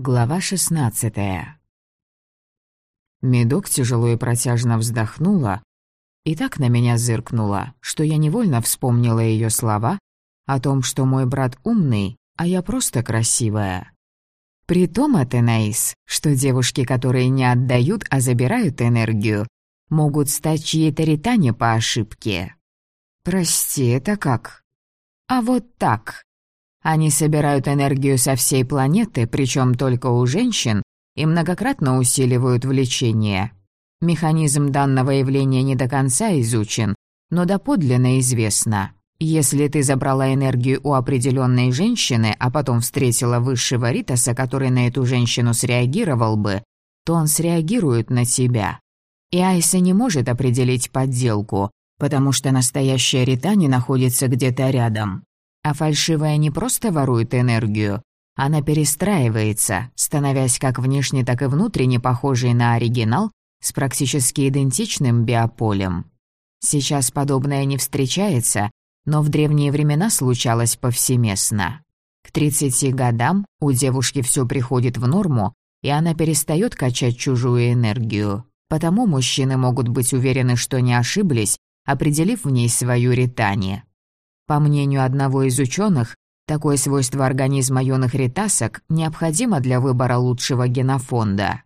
Глава шестнадцатая. Медок тяжело и протяжно вздохнула и так на меня зыркнула, что я невольно вспомнила ее слова о том, что мой брат умный, а я просто красивая. При том, Атенаис, что девушки, которые не отдают, а забирают энергию, могут стать чьей-то ритане по ошибке. Прости, это как? А вот так. Они собирают энергию со всей планеты, причем только у женщин, и многократно усиливают влечение. Механизм данного явления не до конца изучен, но доподлинно известно. Если ты забрала энергию у определенной женщины, а потом встретила высшего Ритаса, который на эту женщину среагировал бы, то он среагирует на тебя. И Айса не может определить подделку, потому что настоящая Рита не находится где-то рядом. А фальшивая не просто ворует энергию, она перестраивается, становясь как внешне, так и внутренне похожей на оригинал с практически идентичным биополем. Сейчас подобное не встречается, но в древние времена случалось повсеместно. К 30 годам у девушки все приходит в норму, и она перестает качать чужую энергию. Потому мужчины могут быть уверены, что не ошиблись, определив в ней свою ритани. По мнению одного из ученых, такое свойство организма юных ретасок необходимо для выбора лучшего генофонда.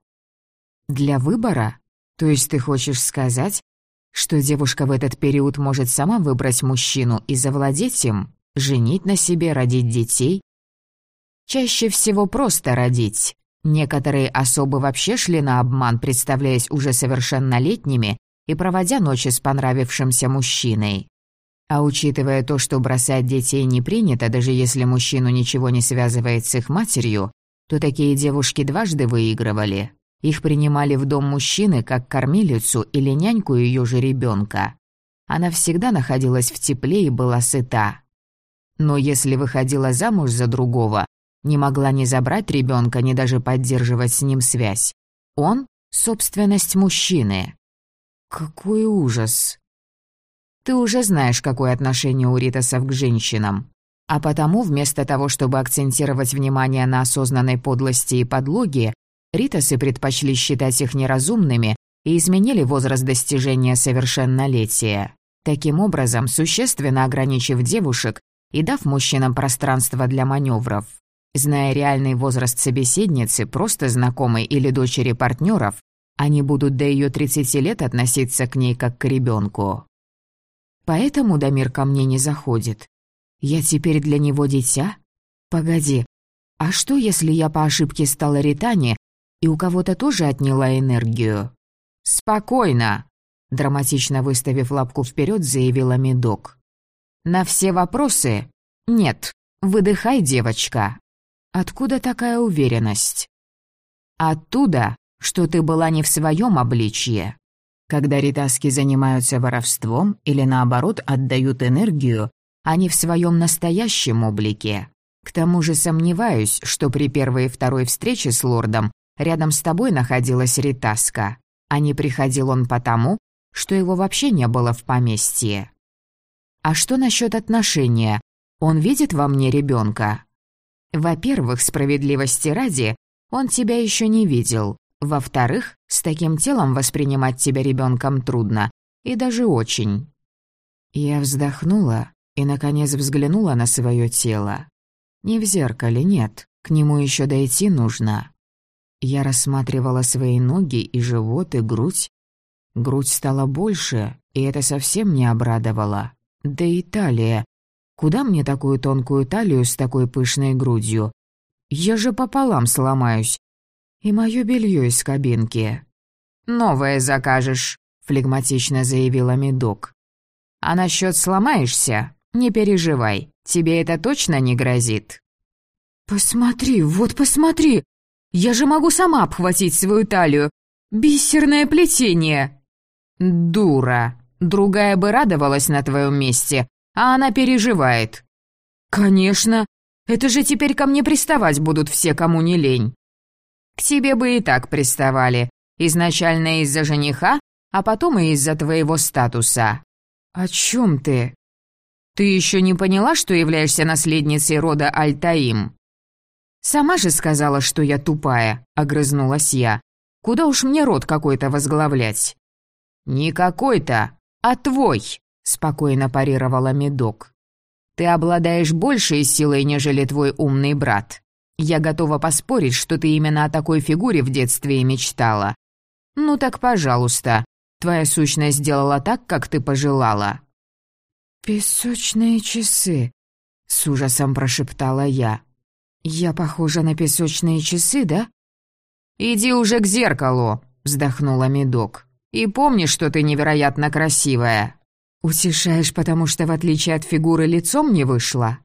Для выбора? То есть ты хочешь сказать, что девушка в этот период может сама выбрать мужчину и завладеть им, женить на себе, родить детей? Чаще всего просто родить. Некоторые особы вообще шли на обман, представляясь уже совершеннолетними и проводя ночи с понравившимся мужчиной. А учитывая то, что бросать детей не принято, даже если мужчину ничего не связывает с их матерью, то такие девушки дважды выигрывали. Их принимали в дом мужчины как кормилицу или няньку ее же ребенка. Она всегда находилась в тепле и была сыта. Но если выходила замуж за другого, не могла ни забрать ребенка, ни даже поддерживать с ним связь. Он — собственность мужчины. Какой ужас! Ты уже знаешь, какое отношение у ритасов к женщинам. А потому, вместо того, чтобы акцентировать внимание на осознанной подлости и подлоге, ритасы предпочли считать их неразумными и изменили возраст достижения совершеннолетия. Таким образом, существенно ограничив девушек и дав мужчинам пространство для маневров. Зная реальный возраст собеседницы, просто знакомой или дочери партнеров, они будут до ее 30 лет относиться к ней как к ребенку. Поэтому Дамир ко мне не заходит. Я теперь для него дитя? Погоди, а что, если я по ошибке стала Ритане и у кого-то тоже отняла энергию? Спокойно, драматично выставив лапку вперед, заявила Медок. На все вопросы нет. Выдыхай, девочка. Откуда такая уверенность? Оттуда, что ты была не в своем обличье. Когда ритаски занимаются воровством или наоборот отдают энергию, они в своем настоящем облике. К тому же сомневаюсь, что при первой и второй встрече с лордом рядом с тобой находилась ритаска, а не приходил он потому, что его вообще не было в поместье. А что насчет отношения? Он видит во мне ребенка? Во-первых, справедливости ради, он тебя еще не видел. Во-вторых, с таким телом воспринимать тебя ребенком трудно, и даже очень. Я вздохнула и, наконец, взглянула на свое тело. Не в зеркале, нет, к нему еще дойти нужно. Я рассматривала свои ноги и живот, и грудь. Грудь стала больше, и это совсем не обрадовало. Да и талия. Куда мне такую тонкую талию с такой пышной грудью? Я же пополам сломаюсь, и моё белье из кабинки. «Новое закажешь», — флегматично заявила Медок. «А насчет сломаешься, не переживай, тебе это точно не грозит». «Посмотри, вот посмотри! Я же могу сама обхватить свою талию! Бисерное плетение!» «Дура! Другая бы радовалась на твоем месте, а она переживает». «Конечно! Это же теперь ко мне приставать будут все, кому не лень». К тебе бы и так приставали. Изначально из-за жениха, а потом и из-за твоего статуса». «О чем ты?» «Ты еще не поняла, что являешься наследницей рода Альтаим?» «Сама же сказала, что я тупая», — огрызнулась я. «Куда уж мне рот какой-то возглавлять?» «Не какой-то, а твой», — спокойно парировала Медок. «Ты обладаешь большей силой, нежели твой умный брат. Я готова поспорить, что ты именно о такой фигуре в детстве и мечтала. Ну так, пожалуйста, твоя сущность сделала так, как ты пожелала». «Песочные часы», — с ужасом прошептала я. «Я похожа на песочные часы, да?» «Иди уже к зеркалу», — вздохнула Медок. «И помни, что ты невероятно красивая». «Утешаешь, потому что, в отличие от фигуры, лицом не вышло?»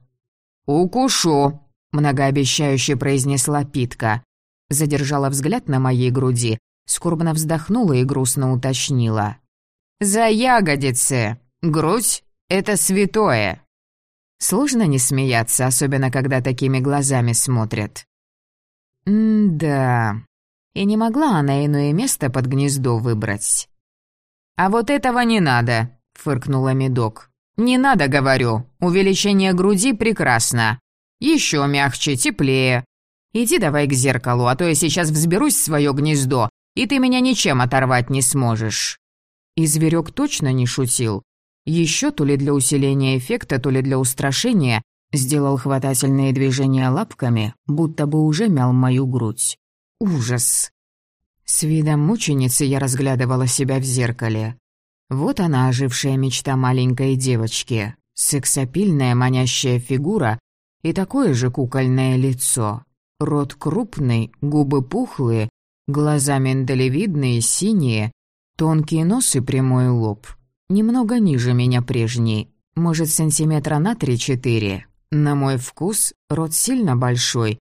«Укушу», — многообещающе произнесла Питка. Задержала взгляд на моей груди, скорбно вздохнула и грустно уточнила. «За ягодицы! Грудь — это святое!» Сложно не смеяться, особенно когда такими глазами смотрят. М-да. И не могла она иное место под гнездо выбрать. «А вот этого не надо», — фыркнула Медок. «Не надо, говорю. Увеличение груди прекрасно. Еще мягче, теплее. Иди давай к зеркалу, а то я сейчас взберусь в свое гнездо, и ты меня ничем оторвать не сможешь». И зверек точно не шутил. Еще то ли для усиления эффекта, то ли для устрашения, сделал хватательные движения лапками, будто бы уже мял мою грудь. Ужас. С видом мученицы я разглядывала себя в зеркале. Вот она, ожившая мечта маленькой девочки, сексапильная манящая фигура и такое же кукольное лицо. Рот крупный, губы пухлые, глаза миндалевидные, синие, тонкий нос и прямой лоб. Немного ниже меня прежней, может, сантиметра на три-четыре. На мой вкус, рот сильно большой,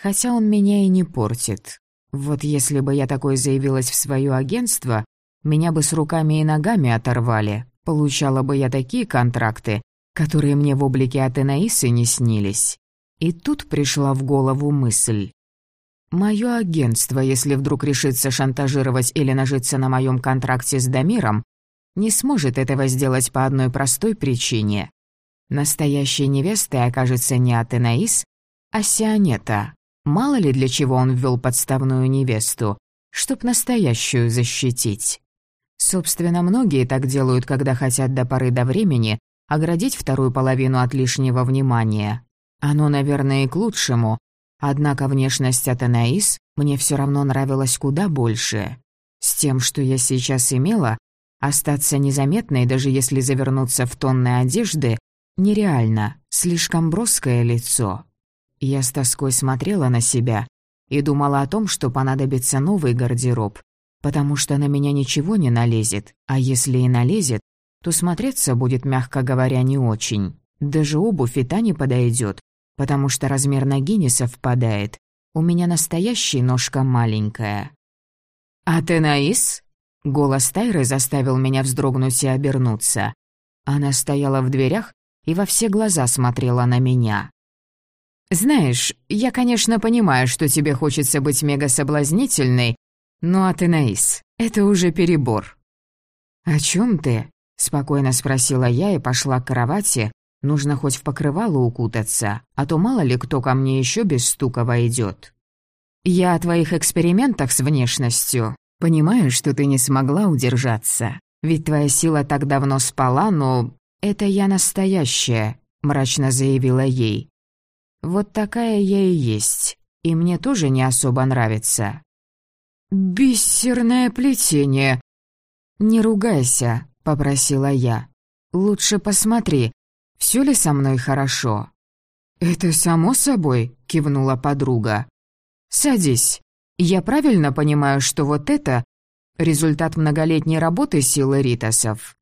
хотя он меня и не портит. Вот если бы я такой заявилась в свое агентство, меня бы с руками и ногами оторвали. Получала бы я такие контракты, которые мне в облике Атенаисы не снились. И тут пришла в голову мысль. Мое агентство, если вдруг решится шантажировать или нажиться на моем контракте с Дамиром, не сможет этого сделать по одной простой причине. Настоящей невестой окажется не Атенаис, а Сионета. Мало ли для чего он ввел подставную невесту, чтоб настоящую защитить. Собственно, многие так делают, когда хотят до поры до времени оградить вторую половину от лишнего внимания. Оно, наверное, и к лучшему, однако внешность Атенаис мне все равно нравилась куда больше. С тем, что я сейчас имела, Остаться незаметной, даже если завернуться в тонны одежды, нереально, слишком броское лицо. Я с тоской смотрела на себя и думала о том, что понадобится новый гардероб, потому что на меня ничего не налезет, а если и налезет, то смотреться будет, мягко говоря, не очень. Даже обувь и та не подойдет, потому что размер ноги не совпадает. У меня настоящая ножка маленькая. «А ты Наис?» Голос Тайры заставил меня вздрогнуть и обернуться. Она стояла в дверях и во все глаза смотрела на меня. «Знаешь, я, конечно, понимаю, что тебе хочется быть мега-соблазнительной, но, Атенаис, это уже перебор». «О чем ты?» — спокойно спросила я и пошла к кровати. Нужно хоть в покрывало укутаться, а то мало ли кто ко мне еще без стука войдет. «Я о твоих экспериментах с внешностью Понимаю, что ты не смогла удержаться, ведь твоя сила так давно спала, но это я настоящая», — мрачно заявила ей. «Вот такая я и есть, и мне тоже не особо нравится». «Бисерное плетение!» «Не ругайся», — попросила я. «Лучше посмотри, все ли со мной хорошо?» «Это само собой», — кивнула подруга. «Садись». Я правильно понимаю, что вот это результат многолетней работы силы Ритасов?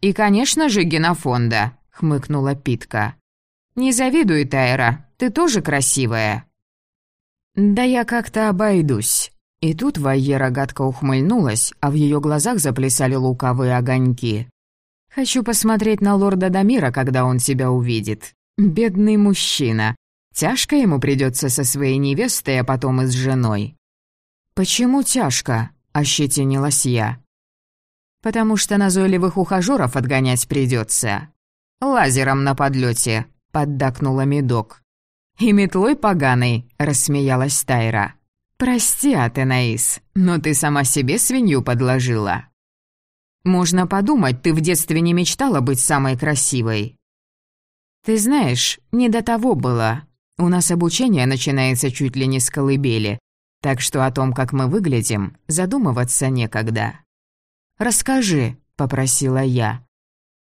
И, конечно же, генофонда, хмыкнула Питка. Не завидуй, Тайра, ты тоже красивая. Да я как-то обойдусь. И тут Вайера гадко ухмыльнулась, а в ее глазах заплясали лукавые огоньки. «Хочу посмотреть на лорда Дамира, когда он тебя увидит. Бедный мужчина. Тяжко ему придется со своей невестой, а потом и с женой. «Почему тяжко?» – ощетинилась я. «Потому что назойливых ухажеров отгонять придется. Лазером на подлете, поддакнула Медок. «И метлой поганой», — рассмеялась Тайра. «Прости, Атенаис, но ты сама себе свинью подложила». «Можно подумать, ты в детстве не мечтала быть самой красивой». «Ты знаешь, не до того было. У нас обучение начинается чуть ли не с колыбели, так что о том, как мы выглядим, задумываться некогда». «Расскажи», — попросила я.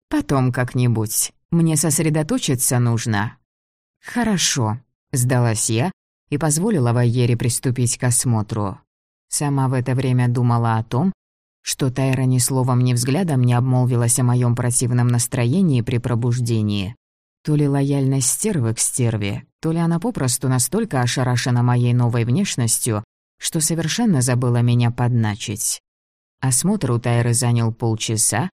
«Потом как-нибудь. Мне сосредоточиться нужно». «Хорошо», — сдалась я и позволила Вайере приступить к осмотру. Сама в это время думала о том, что Тайра ни словом, ни взглядом не обмолвилась о моем противном настроении при пробуждении. То ли лояльность стервы к стерве, то ли она попросту настолько ошарашена моей новой внешностью, что совершенно забыла меня подначить. Осмотр у Тайры занял полчаса,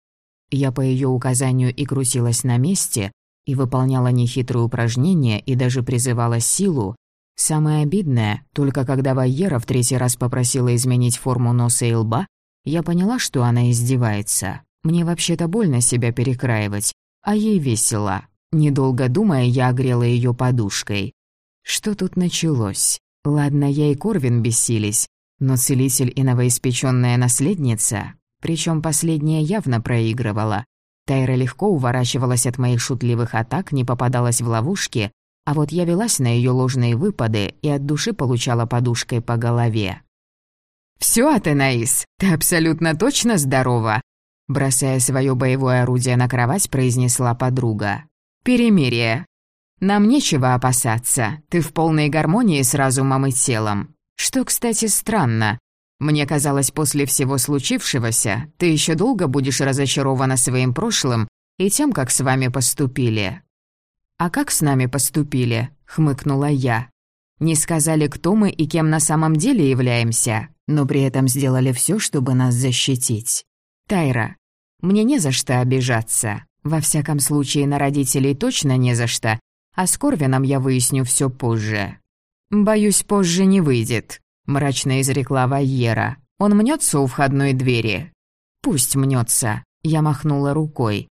я по ее указанию и крутилась на месте, и выполняла нехитрые упражнения и даже призывала силу, самое обидное, только когда Вайера в третий раз попросила изменить форму носа и лба, я поняла, что она издевается. Мне вообще-то больно себя перекраивать, а ей весело. Недолго думая, я огрела ее подушкой. Что тут началось? Ладно, я и Корвин бесились, но целитель и новоиспечённая наследница, причем последняя явно проигрывала, Тайра легко уворачивалась от моих шутливых атак, не попадалась в ловушки, а вот я велась на ее ложные выпады и от души получала подушкой по голове. «Всё, Атенаис, ты абсолютно точно здорова?» Бросая свое боевое орудие на кровать, произнесла подруга. «Перемирие. Нам нечего опасаться, ты в полной гармонии с разумом и телом. Что, кстати, странно. Мне казалось, после всего случившегося ты еще долго будешь разочарована своим прошлым и тем, как с вами поступили». «А как с нами поступили?» — хмыкнула я. «Не сказали, кто мы и кем на самом деле являемся, но при этом сделали все, чтобы нас защитить. Тайра, мне не за что обижаться. Во всяком случае, на родителей точно не за что, а с Корвином я выясню все позже. Боюсь, позже не выйдет. — мрачно изрекла Вайера. «Он мнется у входной двери?» «Пусть мнется», — я махнула рукой.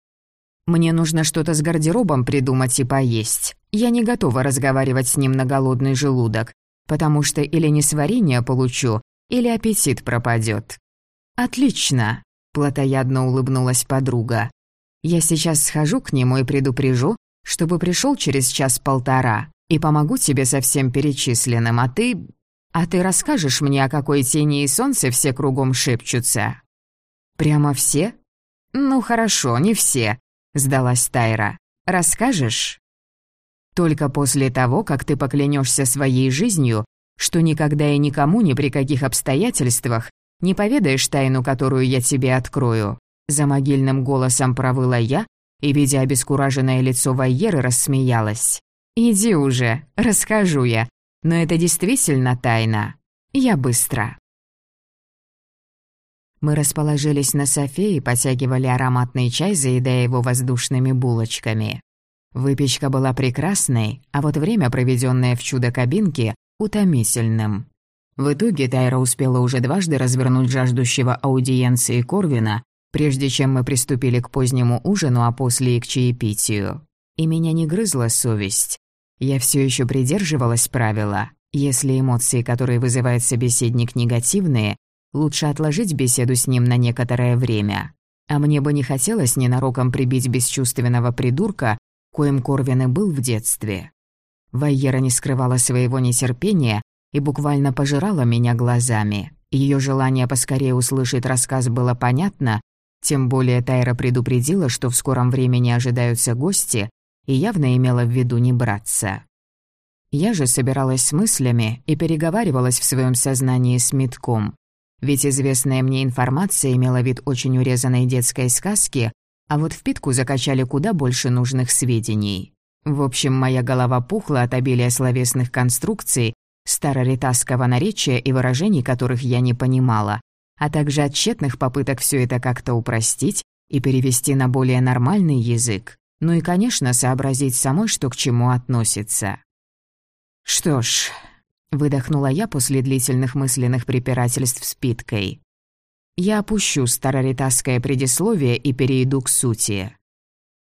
«Мне нужно что-то с гардеробом придумать и поесть. Я не готова разговаривать с ним на голодный желудок, потому что или несварение получу, или аппетит пропадет. «Отлично», — плотоядно улыбнулась подруга. «Я сейчас схожу к нему и предупрежу, чтобы пришел через час-полтора, и помогу тебе со всем перечисленным, а ты «А ты расскажешь мне, о какой тени и солнце все кругом шепчутся?» «Прямо все?» «Ну хорошо, не все», — сдалась Тайра. «Расскажешь?» «Только после того, как ты поклянешься своей жизнью, что никогда и никому ни при каких обстоятельствах не поведаешь тайну, которую я тебе открою», за могильным голосом провыла я и, видя обескураженное лицо Вайеры, рассмеялась. «Иди уже, расскажу я, но это действительно тайна. Я быстро. Мы расположились на софе и потягивали ароматный чай, заедая его воздушными булочками. Выпечка была прекрасной, а вот время, проведенное в чудо-кабинке, утомительным. В итоге Тайра успела уже дважды развернуть жаждущего аудиенции Корвина, прежде чем мы приступили к позднему ужину, а после и к чаепитию. И меня не грызла совесть. Я все еще придерживалась правила. Если эмоции, которые вызывает собеседник, негативные, лучше отложить беседу с ним на некоторое время. А мне бы не хотелось ненароком прибить бесчувственного придурка, коим Корвин и был в детстве. Вайера не скрывала своего нетерпения и буквально пожирала меня глазами. Ее желание поскорее услышать рассказ было понятно, тем более Тайра предупредила, что в скором времени ожидаются гости, и явно имела в виду не браться. Я же собиралась с мыслями и переговаривалась в своем сознании с Митком. Ведь известная мне информация имела вид очень урезанной детской сказки, а вот в питку закачали куда больше нужных сведений. В общем, моя голова пухла от обилия словесных конструкций, староритасского наречия и выражений, которых я не понимала, а также от тщетных попыток все это как-то упростить и перевести на более нормальный язык. Ну и, конечно, сообразить самой, что к чему относится. «Что ж», — выдохнула я после длительных мысленных препирательств с Питкой. «Я опущу староритасское предисловие и перейду к сути».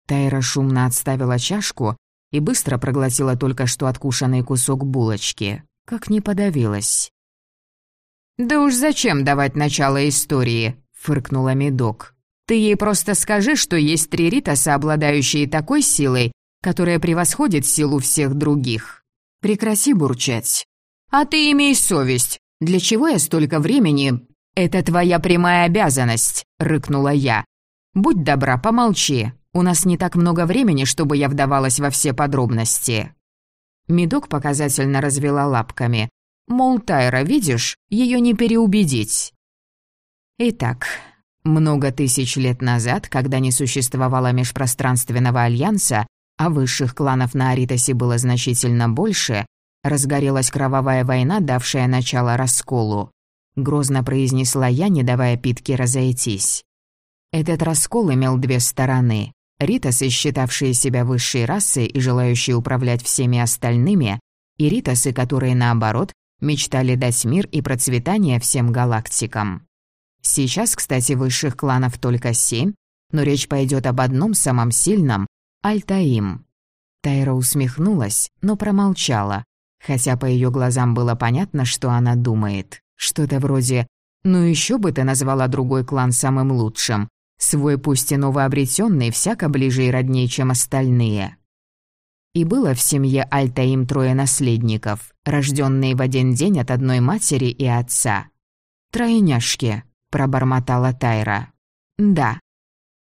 Тайра шумно отставила чашку и быстро проглотила только что откушенный кусок булочки. Как не подавилась. «Да уж зачем давать начало истории?» — фыркнула Медок. «Ты ей просто скажи, что есть три Ритаса, обладающие такой силой, которая превосходит силу всех других. Прекрати бурчать. А ты имей совесть. Для чего я столько времени? Это твоя прямая обязанность», — рыкнула я. «Будь добра, помолчи. У нас не так много времени, чтобы я вдавалась во все подробности». Медок показательно развела лапками. Мол, Тайра, видишь, ее не переубедить. Итак, много тысяч лет назад, когда не существовало межпространственного альянса, а высших кланов на Аритосе было значительно больше, разгорелась кровавая война, давшая начало расколу. Грозно произнесла я, не давая Питке разойтись. Этот раскол имел две стороны. Ритасы, считавшие себя высшей расой и желающие управлять всеми остальными, и Ритасы, которые, наоборот, мечтали дать мир и процветание всем галактикам. Сейчас, кстати, высших кланов только семь, но речь пойдет об одном самом сильном — Альтаим. Тайра усмехнулась, но промолчала, хотя по ее глазам было понятно, что она думает. Что-то вроде «Ну еще бы ты назвала другой клан самым лучшим», Свой пусть и новообретенный, всяко ближе и роднее, чем остальные. И было в семье Альта им трое наследников, рожденные в один день от одной матери и отца. «Тройняшки», — пробормотала Тайра. «Да».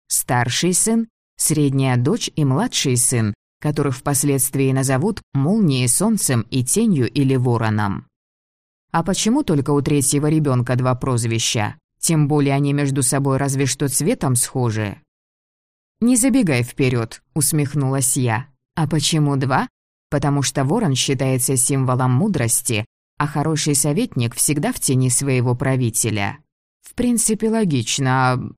Старший сын, средняя дочь и младший сын, которых впоследствии назовут молнией, солнцем и тенью или вороном. А почему только у третьего ребенка два прозвища? Тем более они между собой разве что цветом схожи. «Не забегай вперед, усмехнулась я. «А почему два?» «Потому что ворон считается символом мудрости, а хороший советник всегда в тени своего правителя. В принципе, логично.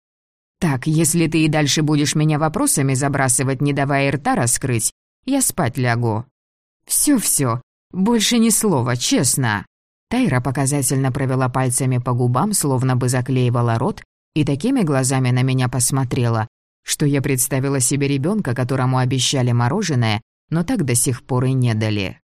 Так, если ты и дальше будешь меня вопросами забрасывать, не давая рта раскрыть, я спать лягу. Всё-всё, больше ни слова, честно». Тайра показательно провела пальцами по губам, словно бы заклеивала рот, и такими глазами на меня посмотрела, что я представила себе ребенка, которому обещали мороженое, но так до сих пор и не дали.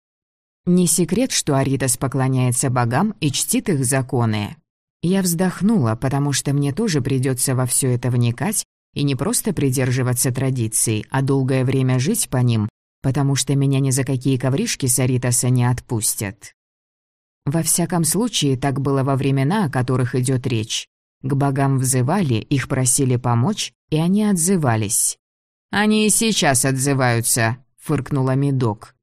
Не секрет, что Аритас поклоняется богам и чтит их законы. Я вздохнула, потому что мне тоже придется во все это вникать и не просто придерживаться традиций, а долгое время жить по ним, потому что меня ни за какие ковришки с Аритаса не отпустят. Во всяком случае, так было во времена, о которых идет речь. К богам взывали, их просили помочь, и они отзывались. «Они и сейчас отзываются», — фыркнула Медок.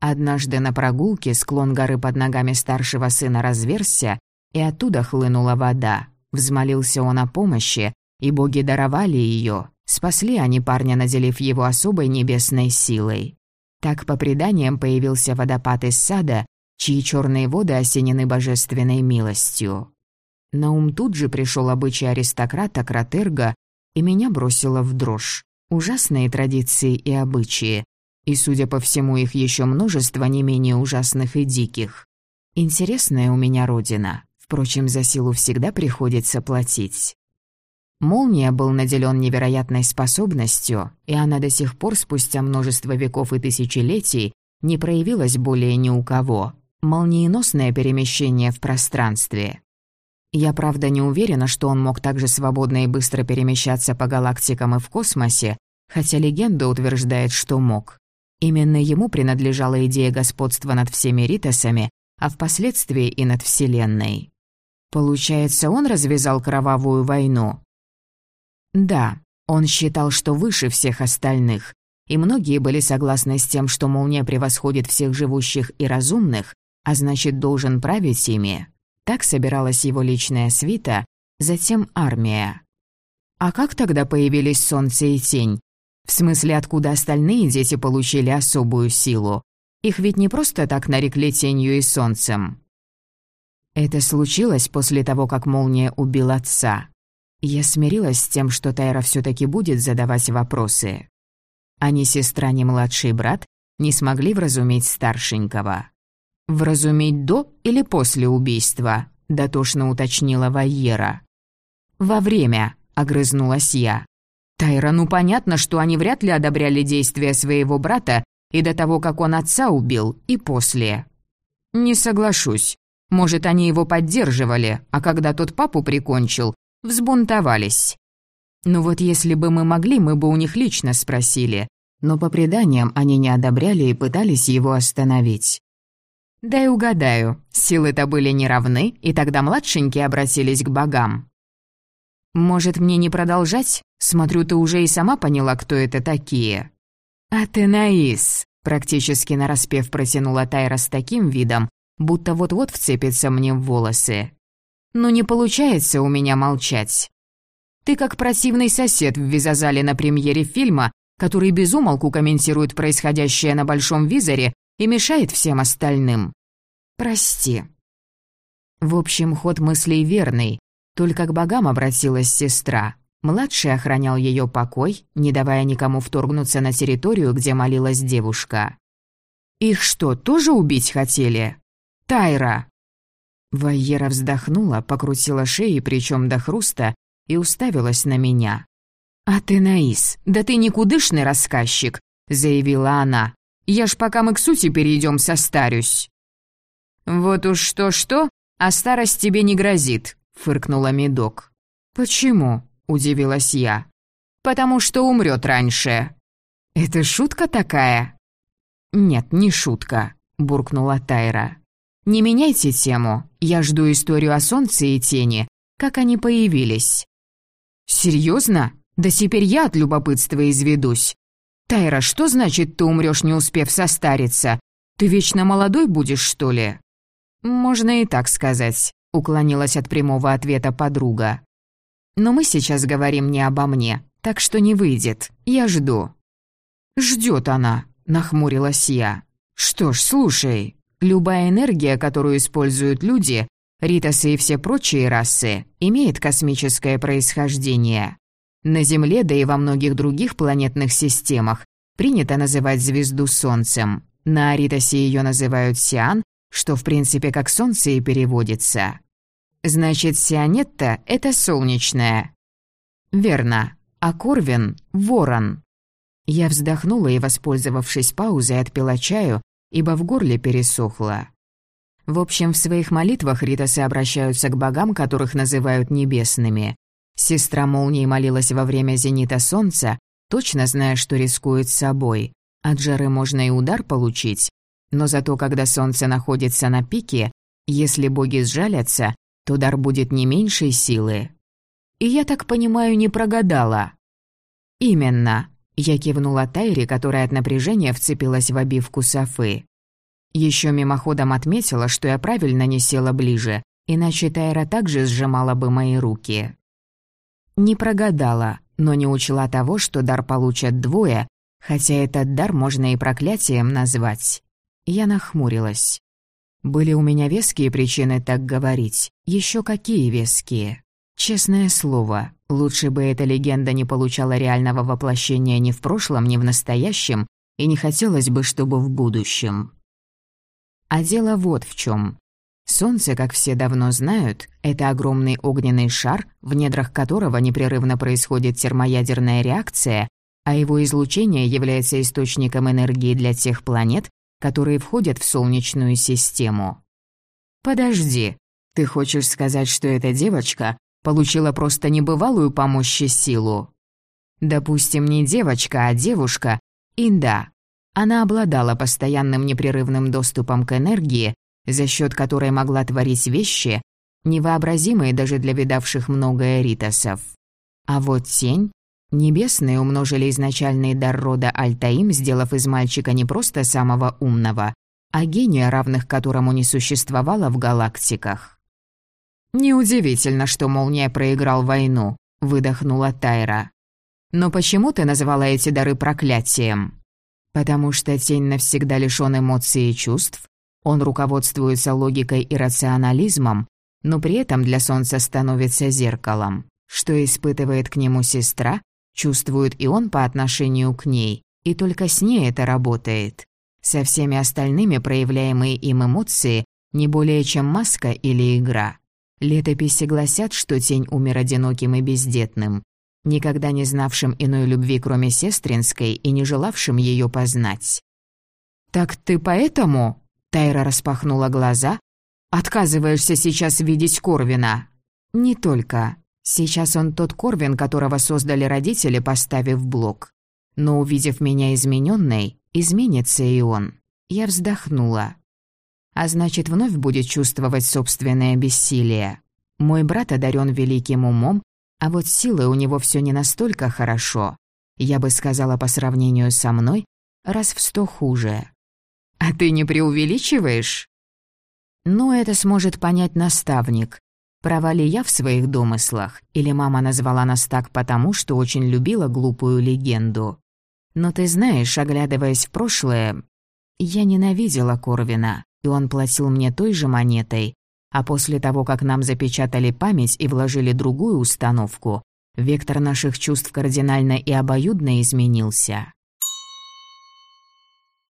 Однажды на прогулке склон горы под ногами старшего сына разверзся, и оттуда хлынула вода. Взмолился он о помощи, и боги даровали ее. Спасли они парня, наделив его особой небесной силой. Так, по преданиям, появился водопад из сада, чьи черные воды осенены божественной милостью. На ум тут же пришел обычай аристократа Кратерга, и меня бросило в дрожь. Ужасные традиции и обычаи, и, судя по всему, их еще множество не менее ужасных и диких. Интересная у меня родина, впрочем, за силу всегда приходится платить. Молния был наделен невероятной способностью, и она до сих пор, спустя множество веков и тысячелетий, не проявилась более ни у кого молниеносное перемещение в пространстве. Я, правда, не уверена, что он мог так же свободно и быстро перемещаться по галактикам и в космосе, хотя легенда утверждает, что мог. Именно ему принадлежала идея господства над всеми Ритосами, а впоследствии и над Вселенной. Получается, он развязал кровавую войну? Да, он считал, что выше всех остальных, и многие были согласны с тем, что молния превосходит всех живущих и разумных, а значит, должен править ими. Так собиралась его личная свита, затем армия. А как тогда появились солнце и тень? В смысле, откуда остальные дети получили особую силу? Их ведь не просто так нарекли тенью и солнцем. Это случилось после того, как молния убил отца. Я смирилась с тем, что Тайра все таки будет задавать вопросы. А ни сестра, ни младший брат не смогли вразумить старшенького. «Вразуметь до или после убийства?» – дотошно уточнила Вайера. «Во время», – огрызнулась я. «Тайра, ну понятно, что они вряд ли одобряли действия своего брата, И до того, как он отца убил, и после. Не соглашусь. Может, они его поддерживали, а когда тот папу прикончил, взбунтовались. Ну вот если бы мы могли, мы бы у них лично спросили. Но по преданиям они не одобряли и пытались его остановить. Дай угадаю, силы-то были неравны, и тогда младшенькие обратились к богам. Может, мне не продолжать? Смотрю, ты уже и сама поняла, кто это такие. «Атенаис!» — практически нараспев протянула Тайра с таким видом, будто вот-вот вцепится мне в волосы. «Ну не получается у меня молчать. Ты как противный сосед в визозале на премьере фильма, который безумолку комментирует происходящее на Большом Визоре и мешает всем остальным. Прости». В общем, ход мыслей верный. Только к богам обратилась сестра. Младший охранял ее покой, не давая никому вторгнуться на территорию, где молилась девушка. «Их что, тоже убить хотели?» «Тайра!» Вайера вздохнула, покрутила шеи, причем до хруста, и уставилась на меня. «А ты, Наис, да ты никудышный рассказчик», — заявила она. «Я ж пока мы к сути перейдем, состарюсь». «Вот уж что-что, а старость тебе не грозит», — фыркнула Медок. «Почему?» — удивилась я. «Потому что умрет раньше». «Это шутка такая?» «Нет, не шутка», — буркнула Тайра. «Не меняйте тему. Я жду историю о солнце и тени, как они появились». «Серьезно? Да теперь я от любопытства изведусь. Тайра, что значит ты умрешь, не успев состариться? Ты вечно молодой будешь, что ли?» «Можно и так сказать», — уклонилась от прямого ответа подруга. Но мы сейчас говорим не обо мне, так что не выйдет. Я жду». «Ждет она», — нахмурилась я. «Что ж, слушай, любая энергия, которую используют люди, ритосы и все прочие расы, имеет космическое происхождение. На Земле, да и во многих других планетных системах, принято называть звезду Солнцем. На Аритосе ее называют Сиан, что в принципе как Солнце и переводится. Значит, Сионетта — это солнечная. Верно. А Корвин — ворон. Я вздохнула и, воспользовавшись паузой, отпила чаю, ибо в горле пересохло. В общем, в своих молитвах ритосы обращаются к богам, которых называют небесными. Сестра молнии молилась во время зенита солнца, точно зная, что рискует собой. От жары можно и удар получить. Но зато, когда солнце находится на пике, если боги сжалятся, то дар будет не меньшей силы. И я так понимаю, не прогадала. Именно. Я кивнула Тайре, которая от напряжения вцепилась в обивку Софы. Еще мимоходом отметила, что я правильно не села ближе, иначе Тайра также сжимала бы мои руки. Не прогадала, но не учла того, что дар получат двое, хотя этот дар можно и проклятием назвать. Я нахмурилась. Были у меня веские причины так говорить. Еще какие веские? Честное слово, лучше бы эта легенда не получала реального воплощения ни в прошлом, ни в настоящем, и не хотелось бы, чтобы в будущем. А дело вот в чем. Солнце, как все давно знают, это огромный огненный шар, в недрах которого непрерывно происходит термоядерная реакция, а его излучение является источником энергии для тех планет, которые входят в Солнечную систему. «Подожди, ты хочешь сказать, что эта девочка получила просто небывалую помощь и силу?» Допустим, не девочка, а девушка, и да, она обладала постоянным непрерывным доступом к энергии, за счет которой могла творить вещи, невообразимые даже для видавших многое ритосов. А вот тень Небесные умножили изначальный дар рода Альтаим, сделав из мальчика не просто самого умного, а гения, равных которому не существовало в галактиках. «Неудивительно, что Молния проиграл войну», — выдохнула Тайра. «Но почему ты назвала эти дары проклятием?» «Потому что тень навсегда лишён эмоций и чувств, он руководствуется логикой и рационализмом, но при этом для Солнца становится зеркалом. Что испытывает к нему сестра, Чувствует и он по отношению к ней, и только с ней это работает. Со всеми остальными проявляемые им эмоции не более чем маска или игра. Летописи гласят, что тень умер одиноким и бездетным, никогда не знавшим иной любви, кроме сестринской, и не желавшим ее познать. «Так ты поэтому?» Тайра распахнула глаза. «Отказываешься сейчас видеть Корвина?» «Не только. Сейчас он тот Корвин, которого создали родители, поставив блок. Но увидев меня измененной, изменится и он». Я вздохнула. А значит, вновь будет чувствовать собственное бессилие. Мой брат одарен великим умом, а вот силы у него все не настолько хорошо. Я бы сказала по сравнению со мной, раз в сто хуже. «А ты не преувеличиваешь?» «Ну, это сможет понять наставник. Права ли я в своих домыслах, или мама назвала нас так потому, что очень любила глупую легенду? Но ты знаешь, оглядываясь в прошлое, я ненавидела Корвина, и он платил мне той же монетой, а после того, как нам запечатали память и вложили другую установку, вектор наших чувств кардинально и обоюдно изменился.